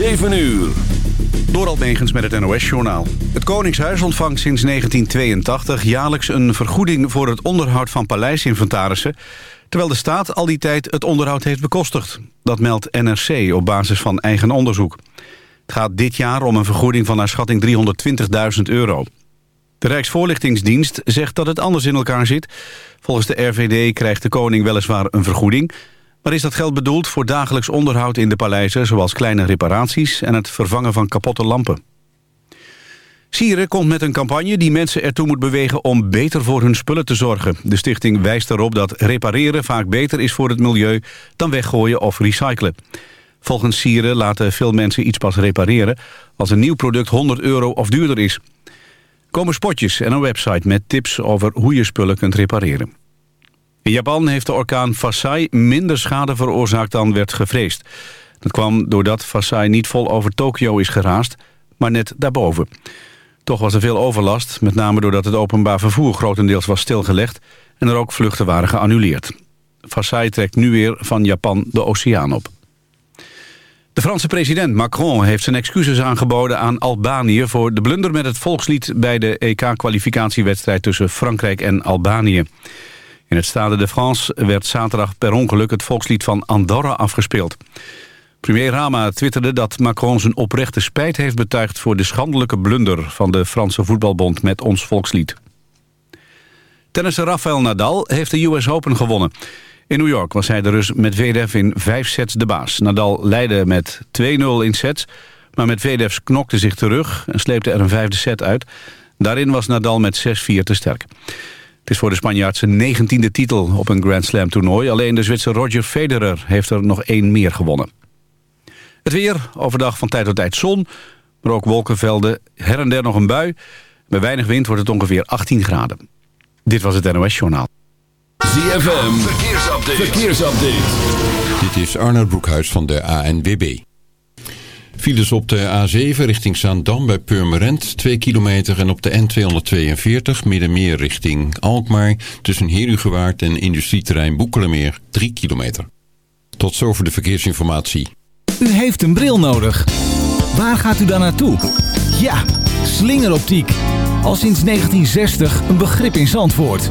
7 uur. Door Megens met het NOS-journaal. Het Koningshuis ontvangt sinds 1982 jaarlijks een vergoeding... voor het onderhoud van paleisinventarissen... terwijl de staat al die tijd het onderhoud heeft bekostigd. Dat meldt NRC op basis van eigen onderzoek. Het gaat dit jaar om een vergoeding van naar schatting 320.000 euro. De Rijksvoorlichtingsdienst zegt dat het anders in elkaar zit. Volgens de RVD krijgt de koning weliswaar een vergoeding... maar is dat geld bedoeld voor dagelijks onderhoud in de paleizen... zoals kleine reparaties en het vervangen van kapotte lampen. Sieren komt met een campagne die mensen ertoe moet bewegen om beter voor hun spullen te zorgen. De stichting wijst erop dat repareren vaak beter is voor het milieu dan weggooien of recyclen. Volgens Sieren laten veel mensen iets pas repareren als een nieuw product 100 euro of duurder is komen spotjes en een website met tips over hoe je spullen kunt repareren. In Japan heeft de orkaan Fasai minder schade veroorzaakt dan werd gevreesd. Dat kwam doordat Fasai niet vol over Tokio is geraast, maar net daarboven. Toch was er veel overlast, met name doordat het openbaar vervoer grotendeels was stilgelegd en er ook vluchten waren geannuleerd. Fasai trekt nu weer van Japan de oceaan op. De Franse president Macron heeft zijn excuses aangeboden aan Albanië... voor de blunder met het volkslied bij de EK-kwalificatiewedstrijd... tussen Frankrijk en Albanië. In het Stade de France werd zaterdag per ongeluk het volkslied van Andorra afgespeeld. Premier Rama twitterde dat Macron zijn oprechte spijt heeft betuigd... voor de schandelijke blunder van de Franse voetbalbond met ons volkslied. Tennisser Rafael Nadal heeft de US Open gewonnen... In New York was hij de Rus met Vedev in vijf sets de baas. Nadal leidde met 2-0 in sets, maar met Vedev knokte zich terug... en sleepte er een vijfde set uit. Daarin was Nadal met 6-4 te sterk. Het is voor de Spanjaard zijn negentiende titel op een Grand Slam toernooi. Alleen de Zwitser Roger Federer heeft er nog één meer gewonnen. Het weer, overdag van tijd tot tijd zon, maar ook wolkenvelden. Her en der nog een bui. Bij weinig wind wordt het ongeveer 18 graden. Dit was het NOS Journaal. ZFM, verkeersupdate. verkeersupdate. Dit is Arnold Broekhuis van de ANWB. Files op de A7 richting Zaandam bij Purmerend 2 kilometer en op de N242 middenmeer richting Alkmaar tussen Herugewaard en industrieterrein Boekelemeer 3 kilometer. Tot zover de verkeersinformatie. U heeft een bril nodig. Waar gaat u dan naartoe? Ja, slingeroptiek. Al sinds 1960 een begrip in Zandvoort.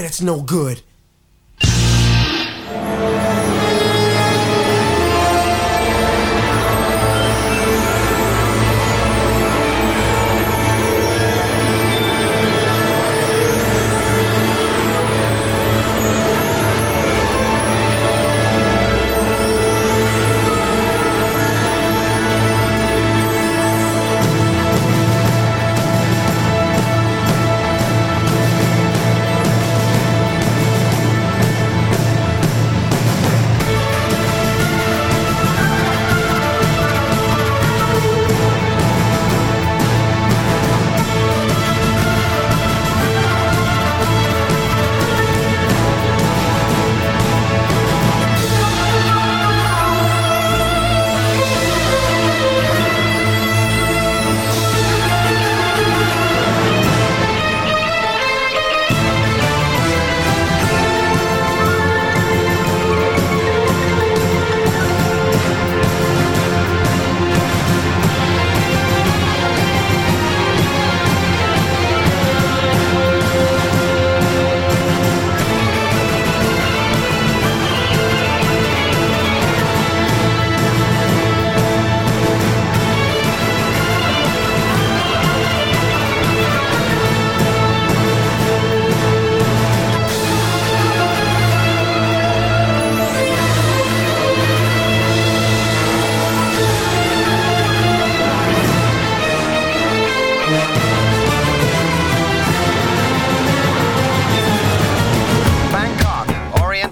credit's no good.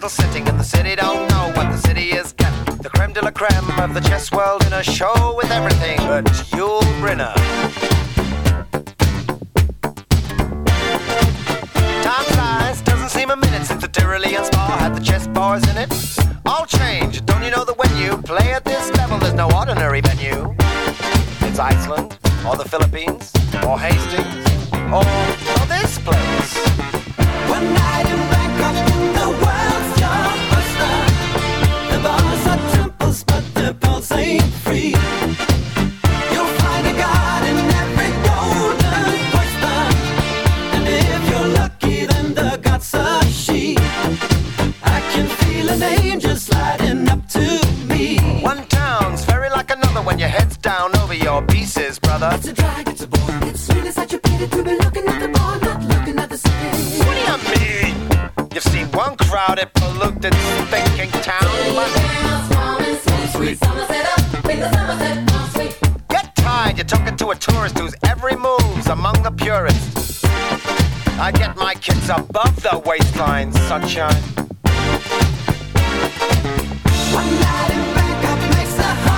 My credit's no good? city don't know what the city is getting. The creme de la creme of the chess world in a show with everything but Yul Brynner. Time flies, doesn't seem a minute since the Tyrolean spa had the chess bars in it. All change, don't you know that when you play at this level, there's no ordinary venue? It's Iceland, or the Philippines, or Hastings, or, pieces, brother. It's a drag, it's a bore. It's really such a pity to be looking at the bar, not looking at the city. What do you mean? You've seen one crowded, polluted, thinking town, but get tired. You're talking to a tourist whose every move's among the purists. I get my kids above the waistline, sunshine. One night in Bangkok makes a hard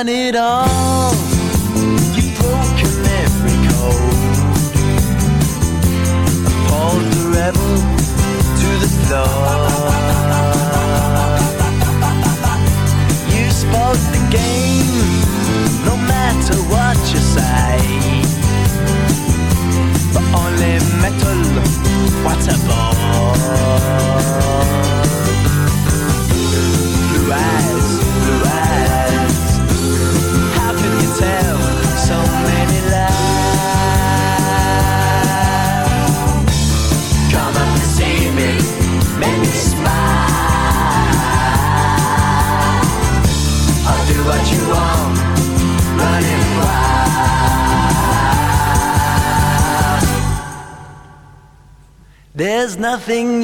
done it all. nothing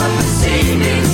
of the savings.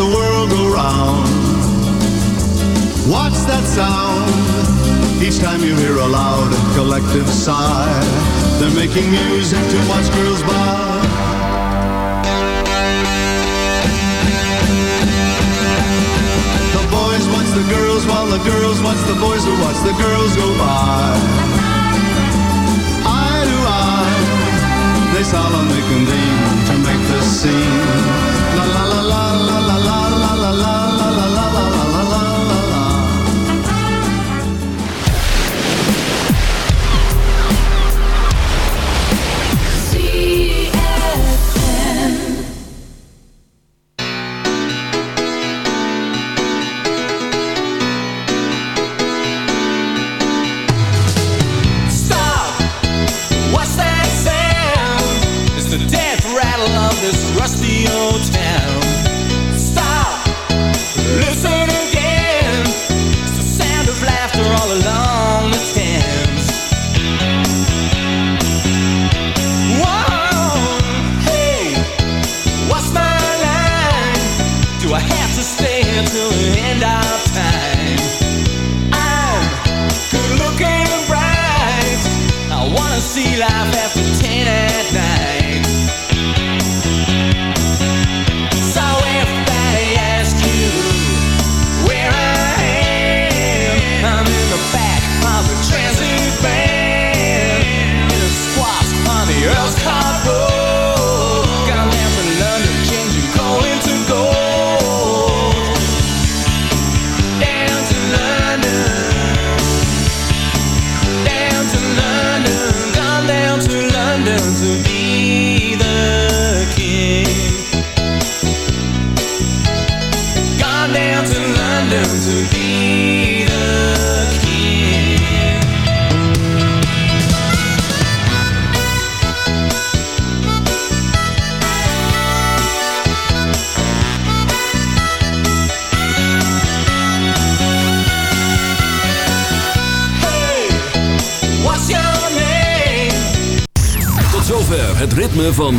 The world go round. What's that sound? Each time you hear a loud collective sigh, they're making music to watch girls by. The boys watch the girls while the girls watch the boys who watch the girls go by. Eye to eye, they solemnly convene to make the scene. La la la la la